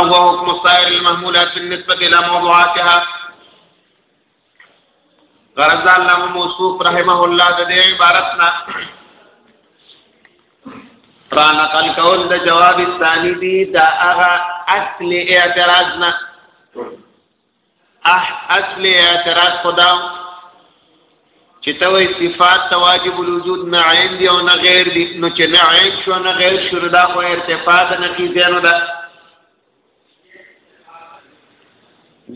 هو حکم السائر المحمولات بالنسبه الى موضوعاتها غرض الله موصوف رحمه الله د دې عبارتنا را نقل کول د جواب ثانی دی دا هغه اصل اعتراض نه اح اصل اعتراض خدا چې توي صفات واجب الوجود نه عین دی او نه غیر دی نو چې نه عین شو نه غیر شو دا خو ارتفاع د نقیزه نه ده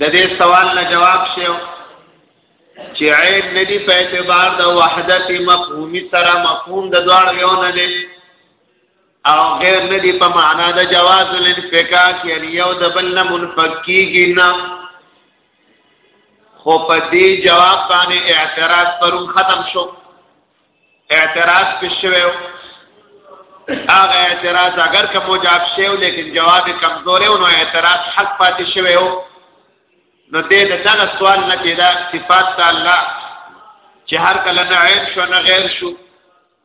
د دې سوال نه جواب شیو چې عین ندی په اعتبار د وحدت مفهومی سره مفهوم د دوړ یو نه دی او غیر ندی په معنا د جواز الانفکاک یعنی یو د بل نه منفکیږي نه خو په دې جواب باندې اعتراض پرون ختم شو اعتراض پښویو هغه اعتراض اگر که مجاب شیو لیکن جواب کمزورې نو اعتراض حق پاتې شویو نو دې د څنګه سوال نه کیدا صفات الله چې هر کله نه عین شو نه غیر شو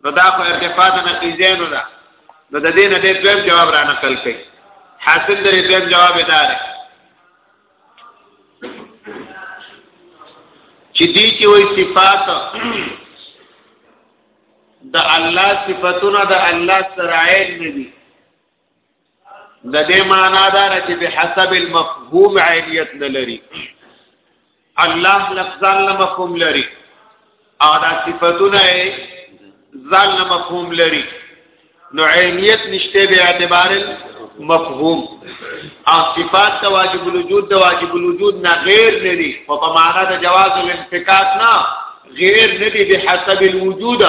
نو دا خو ارتفاع د نقیزینو ده نو د دې نه دې دویم جواب را نقل کړي حاصل درې دویم جواب دا دی چې دې کې وې صفات د الله صفاتونه د الله سره عین نه دي د دې معنا دا نه چې به حسب المفهوم عینیت نه لري الله لفظان له مفهوم لري او دا صفاتونه ځان له مفهوم لري نو عینیت نشته به اعتبار مفهوم او صفات د واجب الوجود د واجب الوجود نه غیر نه دي او په معنا د جواز الانفکاک نه غیر نه دي به حسب الوجود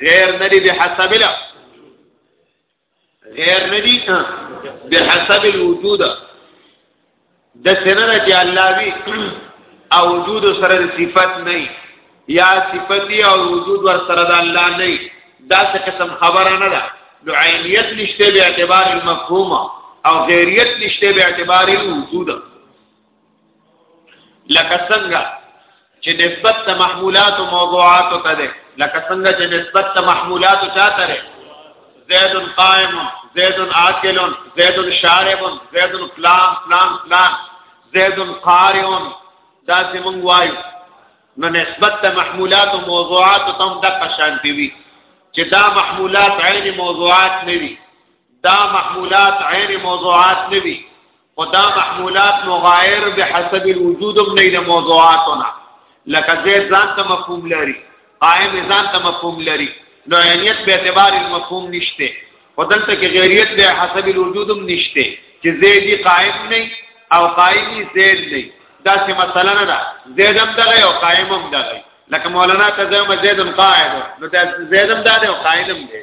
غیر نه دي به حسب له غیر ندی بحسب الوجود د سنره چې الله وی او وجود سره صفت نه یا صفتی او وجود ور سره د الله نه دا څه قسم خبره نه ده نو عینیت نشته به اعتبار المفهوم او غیریت نشته به اعتبار الوجود لکه څنګه چې نسبت د محمولات او موضوعات ته ده لکه څنګه چې نسبت د محمولات چاته ده زید قائم زید عاقل زید شارب زید فلان فلان فلان زید قارئ دا څه مونږ وایو نو نسبت د محمولات او موضوعات ته هم د قشان دی وی چې دا محمولات عین موضوعات نه وی دا محمولات عین موضوعات نه وی خدا محمولات مغایر به حسب الوجود هم نه موضوعاتنا لکه زید ځان ته مفهوم لري قائم ځان ته مفهوم لري نو عینیت به اعتبار المفهوم نشته ودلته کې غیریت به حسب الوجود هم نشته چې زیدی قائم نه او قائمی زید نه دا څه مسله نه ده زیدم دغه او قائمم دغه لکه مولانا تزم زیدم قائم نو دا زیدم دغه او قائمم دی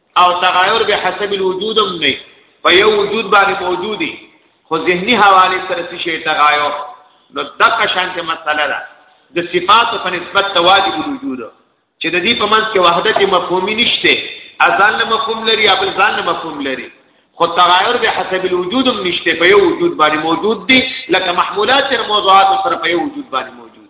او تغایر به حسب الوجود هم نه په یو وجود باندې موجودی خو ذهنی حواله سره څه شی تغایر نو دغه شانته مسله ده د صفات په نسبت ته واجب الوجود چې د دې په منځ کې وحدت مفهومي نشته ازان له مفهوم لري ابل ځان له مفهوم لري خو تغایر به حسب الوجود هم نشته په یو وجود باندې موجود دي لکه محمولات تر موضوعات سره په یو وجود باندې موجود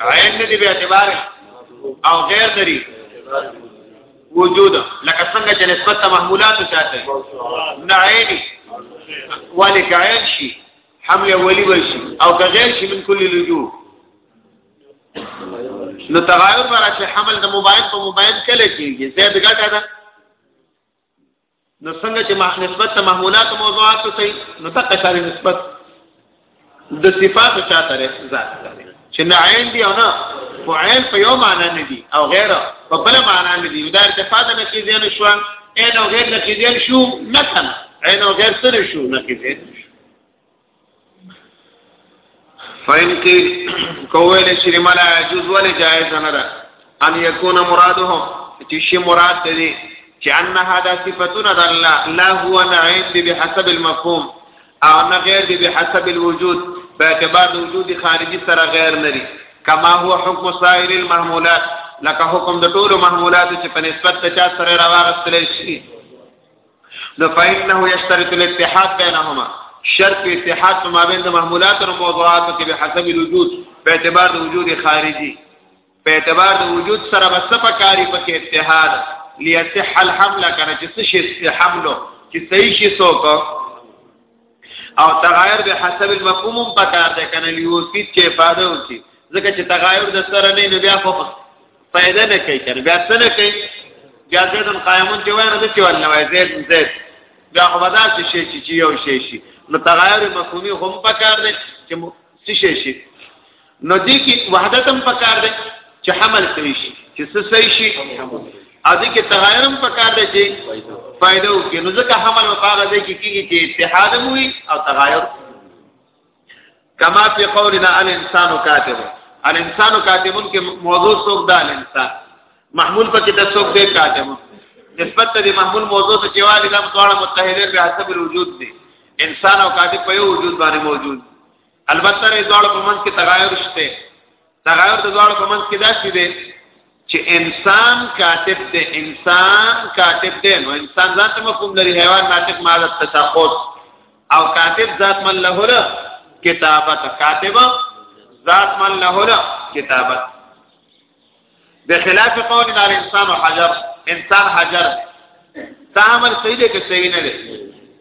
عین دې به اعتبار او غیر دری وجود لکه څنګه چې نسبت ته محمولات چاته نه عین ولک عین شي حمل اولی وشي او که غیر شي من کل لجوه نو تغایر پر چې حمل د مباین په مباین کله کیږي زید ګټه ده نو څنګه چې ما نسبت ته محمولات موضوعات ته نو تک شاري نسبت د صفات چا ترې ذات لري چې نه عین دی او نه فعیل په یو معنا نه دی او غیره په بل معنا نه دی دا ارتفاع د نتیجې نه شو عین او غیر نتیجې شو نه کنه عین او غیر سره شو نتیجې فاین کې کوه له شری ملا جز ول جائز نه ده ان یکون مراده چې شی مراد دې چې ان هدا صفاتنا د الله لا هو نعیم دې به حسب المفهوم او نه غیر دې به حسب الوجود په اعتبار د وجود خارجي سره غیر نه دي کما هو حکم سائر المحمولات لکه حکم د ټولو محمولات چې په نسبت ته چا سره راوغستل شي نو فإنه يشترط الاتحاد بينهما شرط اتحاد په مابین د محمولات او موضوعات کې به حسب الوجود په اعتبار د وجود خارجي په اعتبار د وجود سره بس په کاری په اتحاد ليصح الحمل کنه چې څه شي حملو چې صحیح شي سوکو او تغایر به حسب المفهوم هم پکار ده کنه لیوفید چې افاده وکي ځکه چې تغایر د سره نه نو بیا خو فائدہ نه کوي کنه بیا څه نه کوي بیا زیدن قائمون چې وای نه د چوال نه وای زید زید بیا خو بدا څه شي چې یو شي شي نو تغایر مفهومي هم پکار ده چې څه شي شي نو دې کې وحدت هم پکار دی چې حمل صحیح شي چې څه صحیح شي او دې کې تغیر هم پکار دی چې فائدہ وکړي نو ځکه حمل او هغه دې کې کېږي چې اتحاد هم وي او تغیر کما فی قولنا الانسان کاتب الانسان کاتبون کې موضوع څوک ده الانسان محمول پکې د څوک دی کاتب نسبت ته د محمول موضوع ته کېواله د متواړه متحدین به حسب الوجود دی انسان او کاتب په یو وجود باندې موجود البته ری دوړ په منځ کې تغایر شته تغایر د دوړ په منځ کې داسې دی چې انسان کاتب دی انسان کاتب دی نو انسان ذات مفهوم لري حیوان ناطق مالت تساقط او کاتب ذات من له له کتابت کاتب ذات من له له کتابت به خلاف قول دار انسان او حجر انسان حجر دا عمل صحیح دی که صحیح نه دی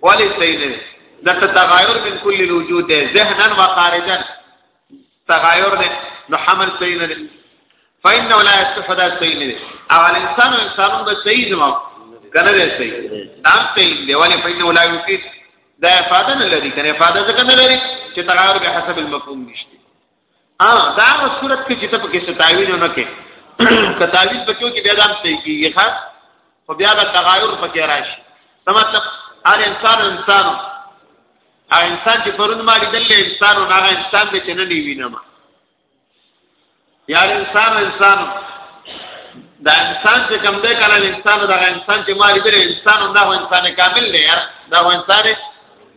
ولی صحیح نه دی دا تغایر من کل الوجود دی ذهنا و خارجا تغایر دی نو حمل صحیح نه دی فإنه لا يصح دا صحیح نه دی او انسان او انسانون به صحیح زما کنه دی صحیح دا صحیح دی ولی فإنه لا يفيد دا افاده نه لري کنه افاده ځکه نه لري چې تغایر به حسب المفهوم نشته ها دا صورت کې چې ته پکې ستاویل نه کې کتاویل پکې کې بیا دام صحیح کیږي ښا خو بیا به تغایر پکې راشي دا مطلب هر انسان انسان هغه انسان چې پرون ما لیدل انسان او هغه انسان به چې نه نیوینم یار انسان انسان دا انسان چې کم دی کنه انسان دا انسان چې ما لیدل انسان او دا انسان کامل دی یار دا انسان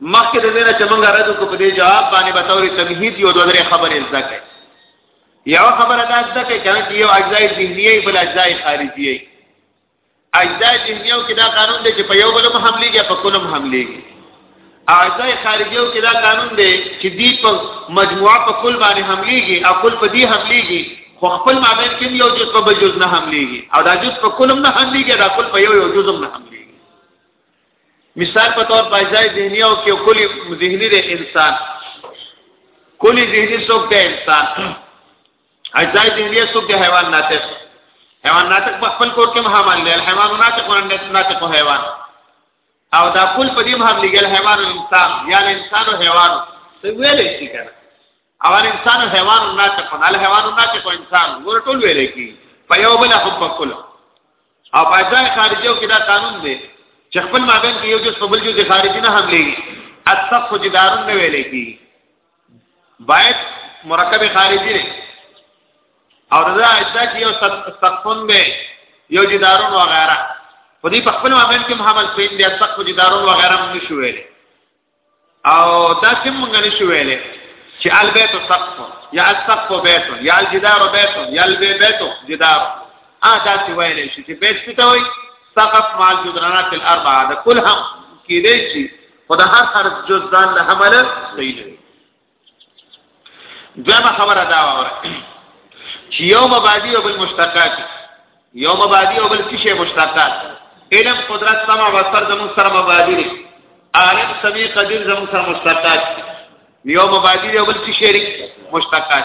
مخکې د دې نه چې موږ راځو په دې جواب باندې به توري تمهید یو دوه درې خبرې زده کړئ یو خبره دا زده کړئ چې یو اجزاء ذهنیه بل اجزاء خارجیه اجزاء ذهنیو کې دا قانون دی چې په یو بلم حملېږي په کلم حملېږي اجزاء خارجیو کې دا قانون دی چې دی په مجموعه په کل باندې حملېږي او کل په دی حملېږي خو خپل مابین کې یو جز په بل جز نه حملېږي او دا جز په کلم نه حملېږي دا کل په یو یو جزم نه حملېږي مثال په تور په ځای ذهني او کې کلی ذهني د انسان کلی ذهني څوک دی انسان اجزای ذهني څوک دی حیوان ناطق حیوان ناطق په خپل کور کې مهمل دی حیوان ناطق ورنه ناطق حیوان او دا کل په دې مهمل کې حیوان انسان یا انسان او حیوان څه ویلې شي کنه اول انسان حیوان نه تکون ال حیوان نه تکون انسان ګور ټول ویل کی په یو بل حب کول او په ځای خارجو کې دا قانون دی چې خپل مابین کې یو جز په بل جز خارجي نه حملې اصف جدارن نه ویل کی باید مرکب خارجي نه او دا اجزا کې یو سقفون به یو جدارون وغیرہ په دې په خپل مابین کې محمد سین بیا سقف جدارون وغیرہ هم نشو ویل او دا چې مونږ نشو ویلې چې البیت سقف یا السقف بیت یا الجدار بیت یا البیت بیت جدار ا دا چې ویلې شي چې بیت څه وایي سقف مع الجدرانات الاربعه دا کل هم کې دی چې خدای هر هر جز ځان له عمله صحیح دی دویمه خبره دا وره چې یو مبادی او بل مشتقات یو مبادی او بل څه مشتقات علم قدرت سما وتر زمون سره مبادی دي عالم سمي قدیر زمون سره مشتقات یو مبادی او بل څه مشتقات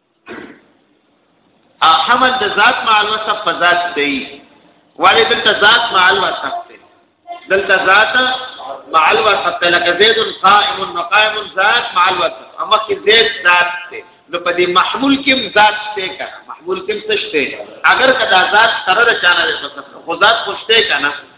حمل د ذات مع الوصف په ذات دی ولی دلته ذات مع الوصف دی دلته ذات مع الوصف دی لکه زید قائم مقام ذات مع الوصف اما کې زید ذات دی نو په دې محمول کې ذات دی کنه محمول کې څه شته اگر کدا ذات سره د چانه خو ذات خوشته کنه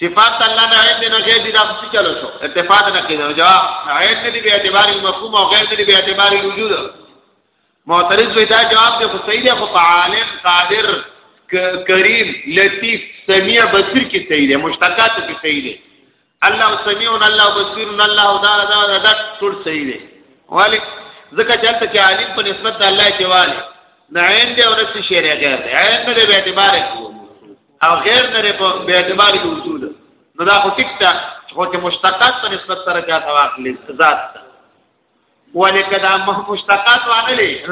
صفات الله نه عین نه غیر دي دا څه چلو شو اتفاق نه کیدو جواب عین نه دی به اعتبار مفهوم او غیر نه دی به اعتبار وجود معترض وی دا جواب دی خو صحیح دی خو عالم قادر کریم لطیف سمیع بصیر کی صحیح دی مشتقات کی صحیح دی الله سمیع الله بصیر الله دا دا دا ټول صحیح دی ولی ځکه چلته چې عالم په نسبت الله کې والی نه عین دی او نه شی غیر دی عین نه دی به اعتبار کوو او غیر نه په به اعتبار د اصول نو دا خو ټیک ته خو چې مشتقات په نسبت سره جاته واخلې ذات ته ولکه دا مشتقات واخلې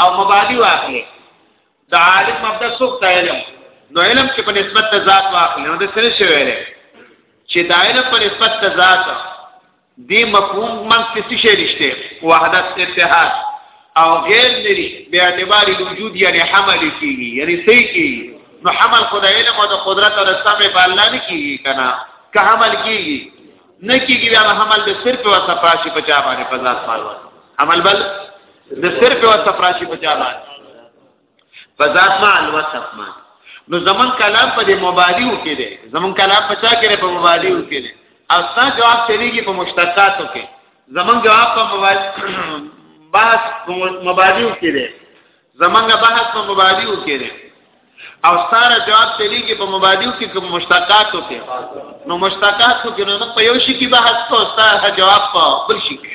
او مبادی واخلې دا عالم مبدا سوق ته علم نو علم چې په نسبت ته ذات واخلې نو د سره شوی لري چې دا علم په نسبت ته ذات دی مفهوم من کې څه شی نشته وحدت اتحاد او غیر لري به اعتبار الوجود یعنی حمل کیږي یعنی صحیح کیږي نو حمل خدای علم او د قدرت او د سمع په الله نه کیږي کنه که حمل کیږي نه کیږي دا حمل د صرف او صفراشي په چا باندې په ذات باندې حمل بل د صرف او صفراشي په چا باندې فذات مع الوصف ما نو زمون کلام په دې مبادیو کې دی زمون کلام په چا کې په مبادیو کې دی او ستا جواب چلیږي په مشتقاتو کې زمون جواب په بحث په مبادیو کې دی زمون بحث په مبادیو کې دی او ستاره جواب چلیږي په مبادیو کې کوم مشتقاتو کې نو مشتقاتو کې نو په یو شي کې بحث کو ستاره جواب په بل شي کې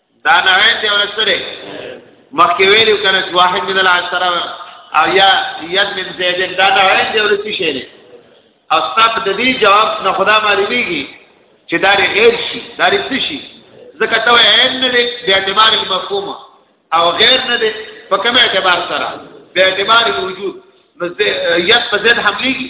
دا نه وین دی ولا سره مخکې ویلو کنه چې واحد من العشره او یا ید من زیدن دا نه وین دی ولا څه شي نه او ستاسو د دې جواب نه خدا معلومیږي چې دا غیر شي دا څه شي ځکه ته عین نه دی د اعتبار المفهوم او غیر نه دی په کوم اعتبار سره د اعتبار الوجود نو یت په زید حملېږي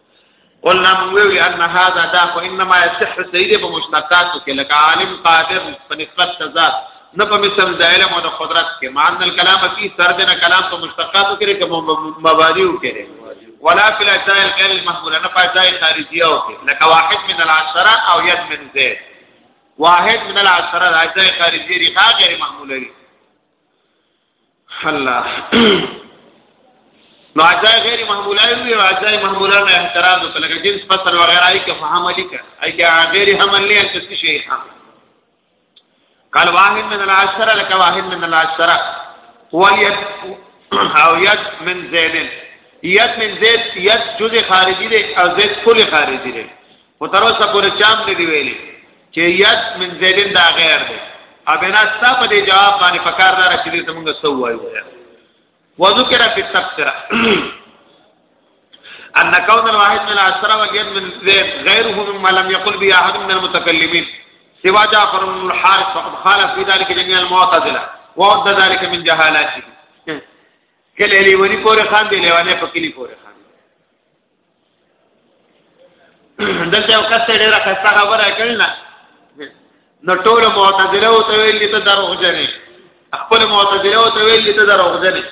قلنا من ویوی ان هذا دا خو انما يصح سیده په مشتقاتو کې لکه عالم قادر په نسبت تزاد نه په مثل د علم او د قدرت کې مان الکلام فی سردنا کلام په مشتقاتو کې کوم مبادیو کې ولا فی الاجزاء غیر المحموله نه په ځای خارجیه او کې لکه واحد من العشره او ید من زید واحد من العشره د اجزاء خارجیه ریخه غیر محموله الله نو اجای غیر محموله وی او اجای محموله نه اعتراض وکړه لکه جنس فصل وغیرہ ای که فهم علی که ای که غیر حمل نه چې څه شي هم قال واحد من العشره لك واحد من العشره هو يد او يد من زيد يد من زيد يد جزء خارجي دی او زيد کل خارجي دی خو تر اوسه پورې چام نه دی ویلي چې یس من زیدن دا غیر دی ابنا ستا په دې جواب باندې پکار دار چې دې څنګه سو وایو وذکر فی التفسیره ان كون الواحد من العشرة وجد من زيد غيره مما لم يقل به احد من المتكلمين سوى جعفر بن الحارث فقد خالف في ذلك جميع المعتزله وعد ذلك من جهالاته کله لیونی پورې خان دی لیوانه پکې پورې دلته یو کس ډیره خسته خبره کړل نه نو ټول معتزله او تویل دي ته دروغجنې خپل معتزله او تویل دي ته دروغجنې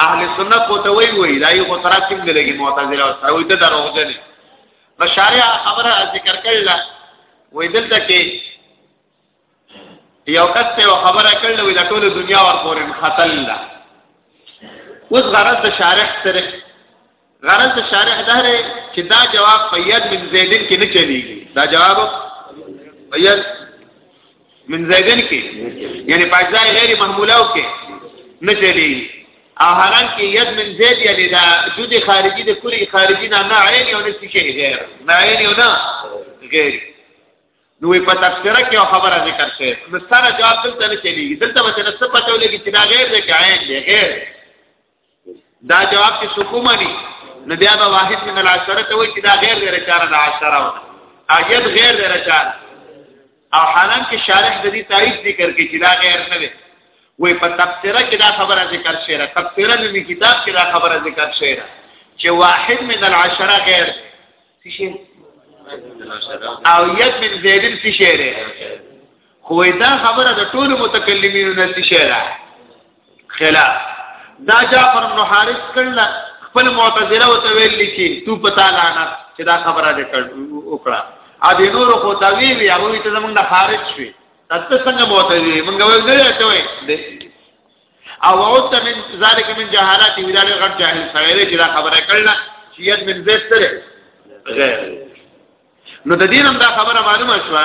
اهل سنت کو ته وی وی دای خو سره څنګه لګي معتزله او سره وی ته دروغجنې مشارع خبره ذکر کړل وې دلته کې یو کس ته خبره کړل وی د ټول دنیا ور پورې خطل لا اوس غرض د شارح سره غرض د شارح ده چې دا جواب قید من زیدن کې نه چلیږي دا جواب قید من زیدن کې یعنی پاجزای غیر محمولاو کې نه چلیږي او حالان کې ید من زید یعنی دا جود خارجي د کلی خارجي نه نه عین یو نسی شي غیر نه عین یو نه غیر نو په تفسیره کې خبره ذکر شوه نو سره جواب دلته نه چلیږي دلته به نه څه پته ولګي چې دا غیر دی که عین دی غیر دا جواب چې سکومه دي نو بیا به واحد من العشره ته وایي چې دا غیر دی رچاره د عشره و اجد غیر دی رچاره او حالان کې شارح د دې تایید ذکر کې چې دا غیر نه دی وې په تفسیره کې دا خبره ذکر شوه تفسیره د کتاب کې دا خبره ذکر شوه چې واحد من العشره غیر دی سشي او ید من زیدن سشي ده خو دا خبره د ټولو متکلمینو نه سشي ده خلاف دا جعفر بن حارث کړل خپل معتزله او تویل لیکي تو پتا لانا چې دا خبره دې کړ وکړه ا دې نور خو تا وی وی هغه ته زمونږ خارج شوی تاسو څنګه معتزله مونږ وایو نه ته وایي او وعدت من ذلك من جهالات هلال غټ جاهل سره دی چې دا خبره کړل چې ید من زید سره غیر نو د دینم دا خبره معلومه شو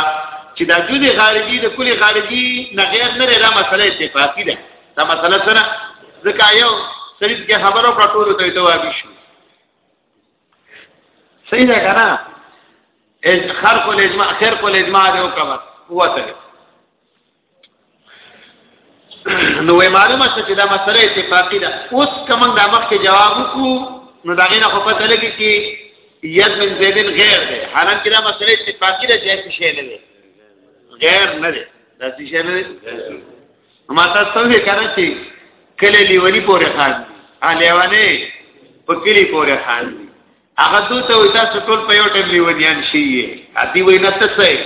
چې دا جزء خارجي د کلی خارجي نه غیر نه لري دا مسله اتفاقی ده دا مسله سره ځکه یو سړي کې خبرو پر ټول ته جواب شي صحیح ده کنه خرق الاجماع خرق الاجماع دی او کبر هو ته نو وی معلومه شو چې دا مسله اتفاقی ده اوس کوم د مخ کې جواب وکړو نو دا غینه خو پته لګی چې ید من زیدن غیر ده حالان کې دا مسله اتفاقی ده چې شی نه ده غیر نه ده دا څه شی نه ده ما تاسو ته کړه چې کله لیونی پورې خان ا لیوانه په کلی پورې خان دي هغه دوی ته وتا ټول په یو ټیم لیونیان شي ادي وینا ته څه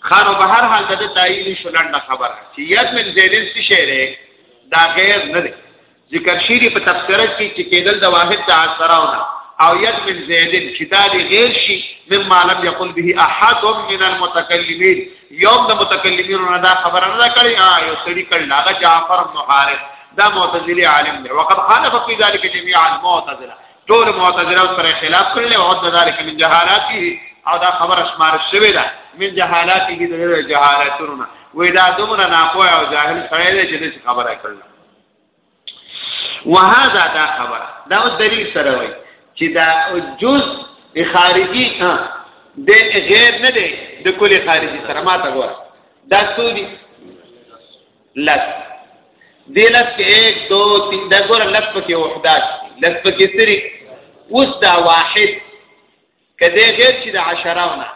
خانو به هر حال د تایید شولنده خبره چې یاد من زیدن څه شعر دا غیر نه دی ذکر شیری په تفسیرات کې چې کېدل د واحد د اثراونه او یاد من زیدن چې دا دی غیر شي مما لم یقل به احد من المتکلمین یوم د متکلمین نه دا خبره نه کړی ها یو سړي کړل هغه جعفر محارب دا معتزلی عالم دی وقد خالف فی ذلک جميع المعتزله ټول معتزله سره خلاف کړل او د ذالک من جهالاته او دا خبر اسمار شوی دا من جهالاته د جهالتونو وې دا دومره ناپوه او جاهل سره دی چې څه خبره کړل وهذا دا خبره دا دلیل سره وای چې دا جز خارجي د غیر نه دی د کلی خارجي سره ماته ګوره دا څو دي لس دی لس کې 1 2 3 دا ګور لس پکې وحدات لس پکې سری اوس دا واحد کده غیر چې د عشراونه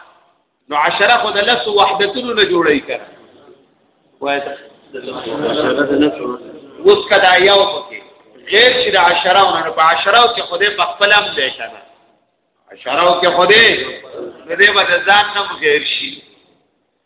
نو عشره خو د لس وحدتونو نه جوړی کړه وای اوس کدا یو پکې غیر چې د عشره ونه په عشره کې خوده په خپل هم دی کنه عشره کې خوده دې به ځان نه غیر شي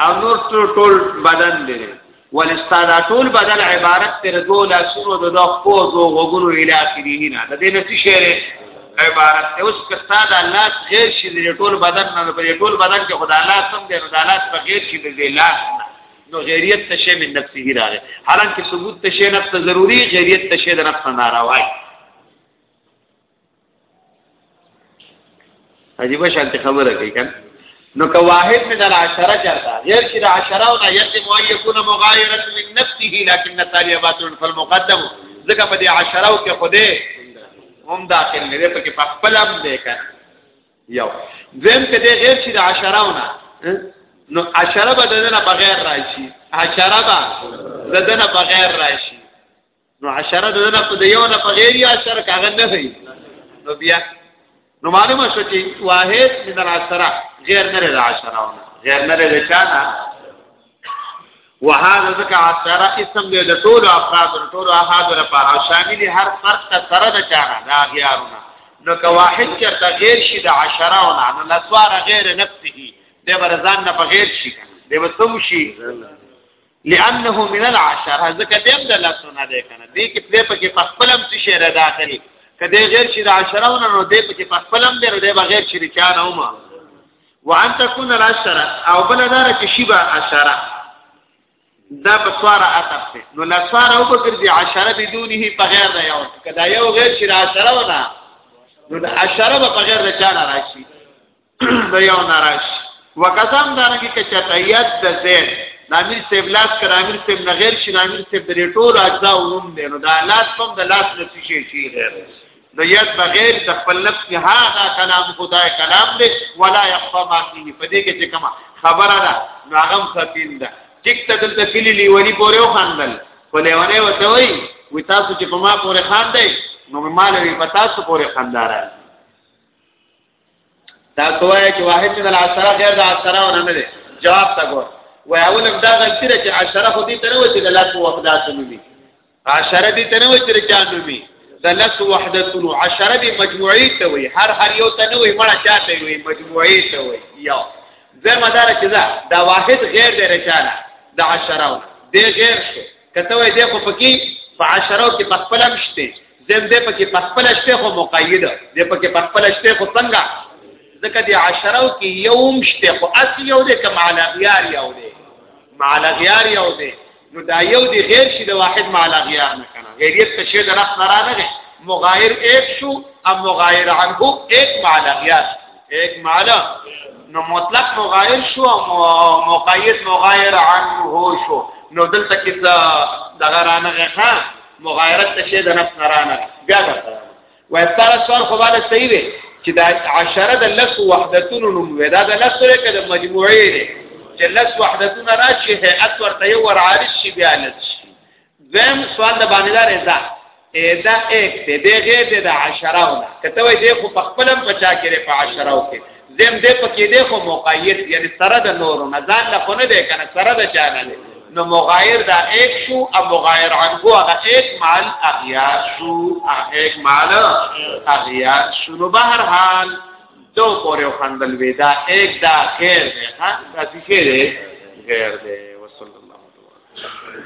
او نور ټول بدن دی ولې ستاسو ټول بدن عبارت تر دوه لاسونو د دوه خو دوه غوګونو اله اخره نه د دې نتی شعر عبارت ته اوس که ستاسو الله غیر شي د ټول بدن نه په ټول بدن کې خدای الله سم دی خدای الله په غیر شي د لاس نو غیریت ته شی من نفسه راغی حالانکه ثبوت ته شی نفس ضروری غیریت ته شی د نفس نه راوای عجیب شانت خبره کوي کنه نو که واحد من العشره چرتا غیر چې د عشره او یت مو یکون مغایرا من نفسه لكن التالي باطل فالمقدم ځکه په دې عشره او کې خوده هم داخل نه دی په کې خپل هم دی کنه یو زم کې دې غیر چې د عشره او نو عشره بدنه بغیر راشي عشره بدنه بغیر راشي نو عشره د نه په د یو نه په غیر یا عشره کاغه نه دی نو بیا نو معلومه شو چې واحد من العشره غیر نه لري عشره غیر نه لري چانه وهذا ذکر عشره اسم دی د ټول افراد ټول احاد لپاره شامل هر فرد ته سره نه چانه دا غیارونه نو که واحد چرته غیر شي د عشره ونه نو نسوار غیر نفسه دی برزان نه په غیر شي دی به سم شي لانه من العشره ځکه دیم د لاسونه دی کنه دې کې پلې پکې په خپلم څه شی را داخلي کدی غیر شي د عشره ونه نو دې پکې په خپلم دی نو دې بغیر شي د چا نه ومه وان تكون العشره او بل دار کې شی به عشره دا په سواره عطف دی نو لا سواره او بکر دی عشره بدونه په غیر د یو کدا یو غیر شي د عشره ونه نو د عشره په غیر د چا نه راشي د یو ناراش وکسام دانګي کې چټیات د زید د امیر سیب لاس کړه امیر سیب نه غیر شي د امیر سیب د ټول اجزا ووم دی نو دا لاس کوم د لاس نه شي شي غیر د یاد بغیر د خپل نفس نه هاغه کلام خدای کلام دی ولا يخفى ما فيه په دې کې چې کما خبره ده نو هغه خفین ده ټیک ته دلته کلی لیونی پورې وخاندل خو لیونی وته وای وی تاسو چې په ما پورې خاندای نو مال وی په تاسو پورې خاندارای دا سوای چې واحد من العشره غیر د عشره ونه نه دی جواب تا ګور وای اول هم دا غلطی ده چې عشره خو دې تر و چې د لاس وحدات نومي عشره دې تر و چې چا نومي د لاس وحدات نو عشره دې مجموعي ته وي هر هر یو ته نه وي مړه چاته وي مجموعي ته وي یو زمدار چې دا دا واحد غیر د رچاله د عشره دی غیر شو کته وای دی خو پکې په عشرو کې په خپل مشته زم دې پکې په خپل شته خو مقید دې پکې په خپل شته خو څنګه ځکه دې عشرو کې یو مشته خو اصل یو دې کما علی غیار یو دې مع غیار یو دې نو دا یو دې غیر شي د واحد مع غیار نه کنه غیریت څه شی درخ نه رانه مغایر ایک شو ام مغایر عنه ایک مع غیار ایک معنا نو مطلق مغایر شو او مقید مغایر عنه شو نو دلته کې دا دغه رانغه ها مغایرت ته شه د نفس رانغه بیا دا وای ستاره سوال خو باندې صحیح دی چې دا عشره د لس وحدتونو نوم وي دا د لس لري کده مجموعي دي چې لس وحدتونه راشي هيئت ورته یو ور عارض شي بیا لس شي زم سوال د باندې دار ازا ادا ایک ته دی غیر دی د عشراو نه کته وای دی خو په خپلم پچا کړي په عشراو کې زم دې پکې دی خو مقید یعنی سره د نور نه ځان له خونه دی کنه سره د چانه دی نو مغایر دا ایک شو او مغایر عنه هغه ایک مال اغیار شو ایک مال اغیار شو نو بهر حال دو پورې خندل وی دا ایک دا خیر دی ها دا څه دی غیر دی وصلی الله علیه